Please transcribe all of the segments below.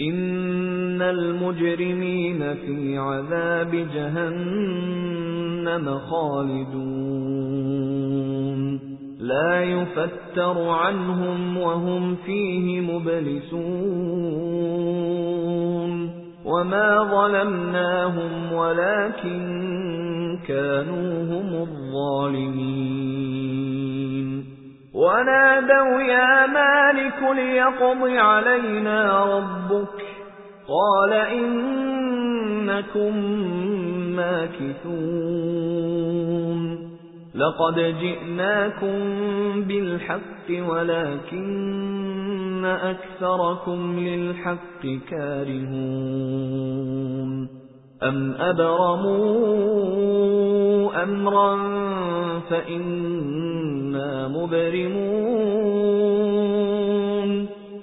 إِنَّ الْمُجْرِمِينَ فِي عَذَابِ جَهَنَّمَ خَالِدُونَ لَا يُفَتَّرُ عَنْهُمْ وَهُمْ فِيهِ مُبْلِسُونَ وَمَا ظَلَمْنَاهُمْ وَلَكِن كَانُوا هُمُ الظَّالِمِينَ وَنَادَوْا يَا مَالِكُ لِيَقْضِ عَلَيْنَا رَبُّكَ. قَالَ إِنَّكُمْ مَاكِثُونَ. لَقَدْ جِئْنَاكُمْ بِالْحَقِّ وَلَكِنَّ أَكْثَرَكُمْ لِلْحَقِّ كَارِهُونَ. أَمْ أَبْرَمُوا أَمْرًا فَإِنَّا مُبْرِمُونَ.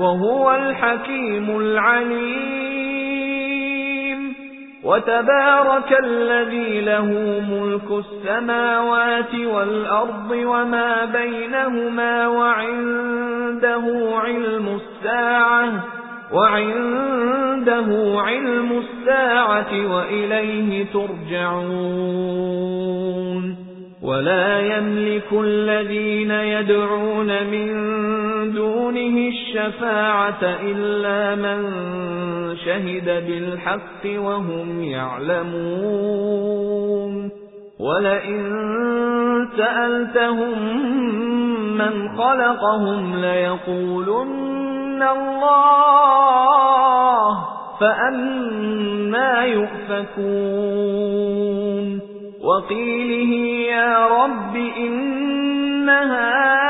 وَهُوَ الْحَكِيمُ الْعَلِيمُ. وَتَبَارَكَ الَّذِي لَهُ مُلْكُ السَّمَاوَاتِ وَالْأَرْضِ وَمَا بَيْنَهُمَا وَعِندَهُ عِلْمُ السَّاعَةِ وَعِندَهُ عِلْمُ السَّاعَةِ وَإِلَيْهِ تُرْجَعُونَ. وَلَا يَمْلِكُ الَّذِينَ يَدْعُونَ مِن دُونِهِ الشَّفَاعَةَ إِلَّا مَن شَهِدَ بِالْحَقِّ وَهُمْ يَعْلَمُونَ. وَلَئِن سَأَلْتَهُم مَّنْ خَلَقَهُمْ لَيَقُولُنَّ اللَّهُ فَأَنَّى يُؤْفَكُونَ. وَقِيلِهِ يَا رَبِّ إِنَّ هَؤُلَاءِ